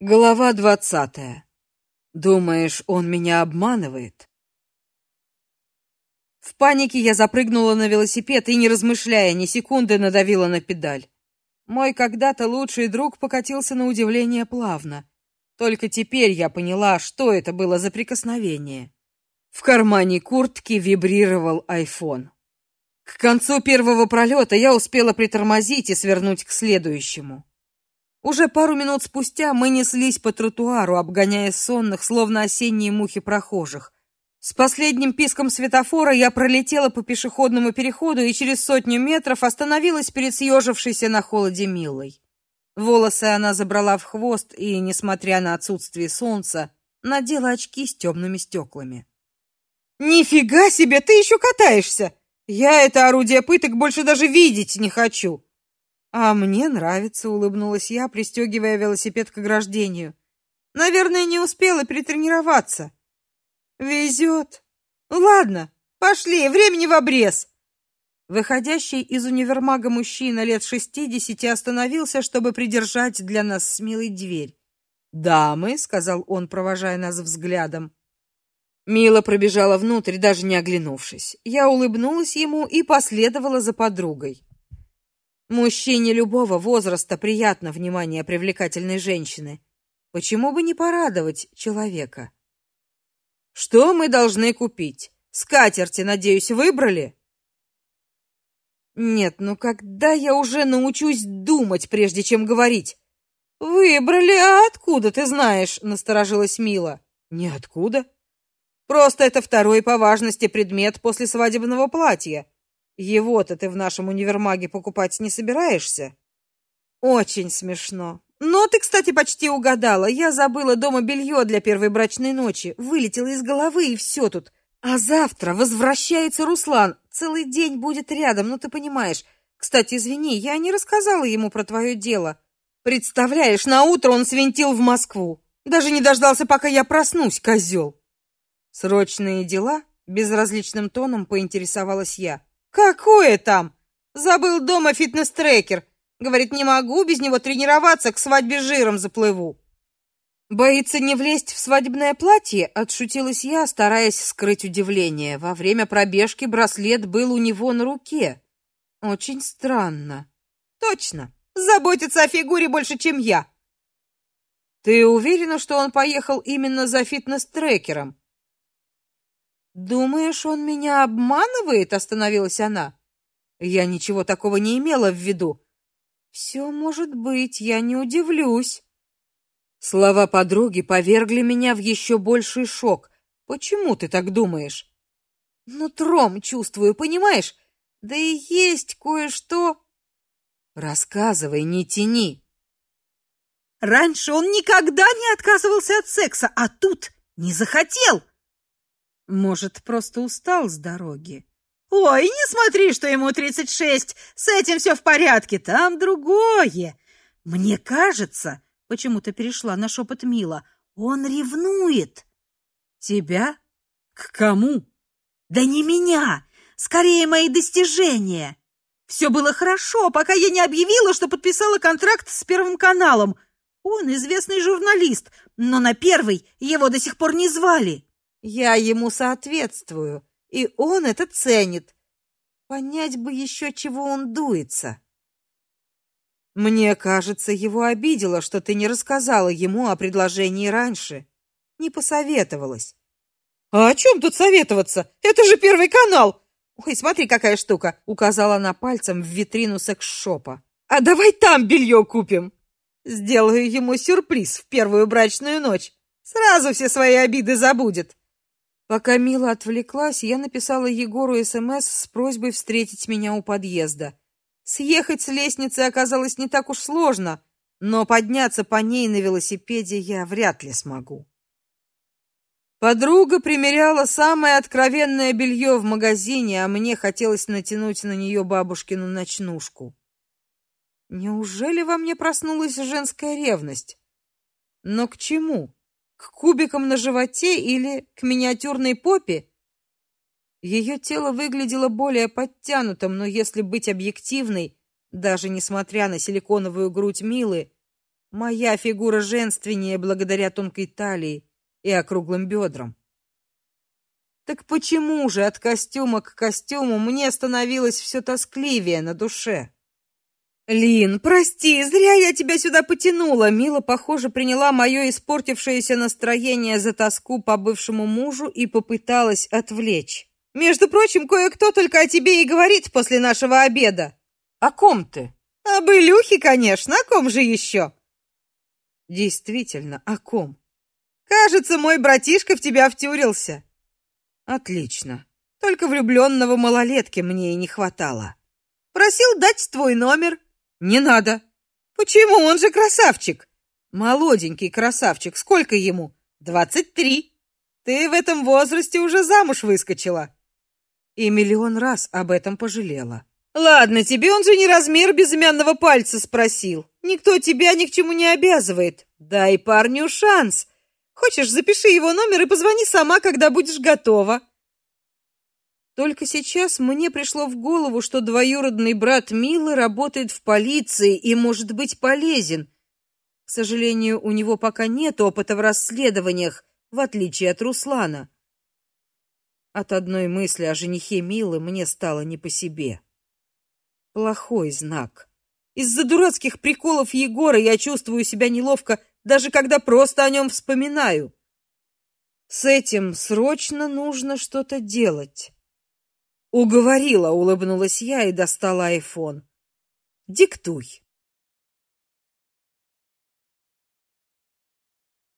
Глава двадцатая. Думаешь, он меня обманывает? В панике я запрыгнула на велосипед и, не размышляя ни секунды, надавила на педаль. Мой когда-то лучший друг покатился на удивление плавно. Только теперь я поняла, что это было за прикосновение. В кармане куртки вибрировал айфон. К концу первого пролета я успела притормозить и свернуть к следующему. Уже пару минут спустя мы неслись по тротуару, обгоняя сонных, словно осенние мухи прохожих. С последним писком светофора я пролетела по пешеходному переходу и через сотню метров остановилась перед съежившейся на холоде Милой. Волосы она забрала в хвост и, несмотря на отсутствие солнца, надела очки с темными стеклами. Нифига себе, ты еще катаешься. Я это орудие пыток больше даже видеть не хочу. А мне нравится, улыбнулась я, пристегивая велосипед к ограждению. Наверное, не успела перетренироваться. Везет. Ладно, пошли, времени в обрез. Выходящий из универмага мужчина лет шестидесяти остановился, чтобы придержать для нас с милой дверь. "Дамы", сказал он, провожая нас взглядом. Мила пробежала внутрь, даже не оглянувшись. Я улыбнулась ему и последовала за подругой. Мужчине любого возраста приятно внимание привлекательной женщины. Почему бы не порадовать человека? Что мы должны купить? Скатерти, надеюсь, выбрали? Нет, ну когда я уже научусь думать, прежде чем говорить? Выбрали, а откуда ты знаешь? насторожилась Мила. Ниоткуда. Просто это второй по важности предмет после свадебного платья. Его-то ты в нашем универмаге покупать не собираешься? Очень смешно. Но ты, кстати, почти угадала. Я забыла дома белье для первой брачной ночи. Вылетело из головы и все тут. А завтра возвращается Руслан. Целый день будет рядом, ну ты понимаешь. Кстати, извини, я не рассказала ему про твое дело. Представляешь, на утро он свинтил в Москву. Даже не дождался, пока я проснусь, козел. Срочные дела? Безразличным тоном поинтересовалась я. Какое там? Забыл дома фитнес-трекер. Говорит, не могу без него тренироваться, к свадьбе жиром заплыву. Боится не влезть в свадебное платье, отшутилась я, стараясь скрыть удивление. Во время пробежки браслет был у него на руке. Очень странно. Точно. Заботится о фигуре больше, чем я. Ты уверена, что он поехал именно за фитнес-трекером? Думаешь, он меня обманывает? остановилась она. Я ничего такого не имела в виду. Все может быть, я не удивлюсь. Слова подруги повергли меня в еще больший шок. Почему ты так думаешь? Ну, тром чувствую, понимаешь? Да и есть кое-что. Рассказывай, не тяни. Раньше он никогда не отказывался от секса, а тут не захотел. Может, просто устал с дороги. Ой, не смотри, что ему тридцать шесть. С этим все в порядке, там другое. Мне кажется, почему-то перешла на шепот Мила. Он ревнует. Тебя? К кому? Да не меня, скорее мои достижения. Все было хорошо, пока я не объявила, что подписала контракт с Первым каналом. Он известный журналист, но на Первый его до сих пор не звали. Я ему соответствую, и он это ценит. Понять бы еще, чего он дуется. Мне кажется, его обидело, что ты не рассказала ему о предложении раньше, не посоветовалась. А о чем тут советоваться? Это же первый канал. Ой, смотри, какая штука, указала она пальцем в витрину секс-шопа. А давай там белье купим. Сделаю ему сюрприз в первую брачную ночь. Сразу все свои обиды забудет. Пока Мила отвлеклась, я написала Егору СМС с просьбой встретить меня у подъезда. Съехать с лестницы оказалось не так уж сложно, но подняться по ней на велосипеде я вряд ли смогу. Подруга примеряла самое откровенное белье в магазине, а мне хотелось натянуть на нее бабушкину ночнушку. Неужели во мне проснулась женская ревность? Но к чему? К кубикам на животе или к миниатюрной попе? Ее тело выглядело более подтянутым, но если быть объективной, даже несмотря на силиконовую грудь Милы, Моя фигура женственнее благодаря тонкой талии и округлым бедрам. Так почему же от костюма к костюму мне становилось все тоскливее на душе? Лин, прости, зря я тебя сюда потянула. Мила, похоже, приняла мое испортившееся настроение за тоску по бывшему мужу и попыталась отвлечь. Между прочим, кое-кто только о тебе и говорит после нашего обеда. О ком ты? Об Илюхе, конечно, о ком же еще? Действительно, о ком? Кажется, мой братишка в тебя втюрился. Отлично. Только влюбленного малолетки мне и не хватало. Просил дать твой номер. Не надо. Почему? Он же красавчик. Молоденький красавчик. Сколько ему? Двадцать три. Ты в этом возрасте уже замуж выскочила. И миллион раз об этом пожалела. Ладно, тебе он же не размер безымянного пальца спросил. Никто тебя ни к чему не обязывает. Дай парню шанс. Хочешь, запиши его номер и позвони сама, когда будешь готова. Только сейчас мне пришло в голову, что двоюродный брат Милы работает в полиции и может быть полезен. К сожалению, у него пока нет опыта в расследованиях, в отличие от Руслана. От одной мысли о женихе Милы мне стало не по себе. Плохой знак. Из-за дурацких приколов Егора я чувствую себя неловко даже когда просто о нем вспоминаю. С этим срочно нужно что-то делать. Уговорила, улыбнулась я и достала айфон. Диктуй.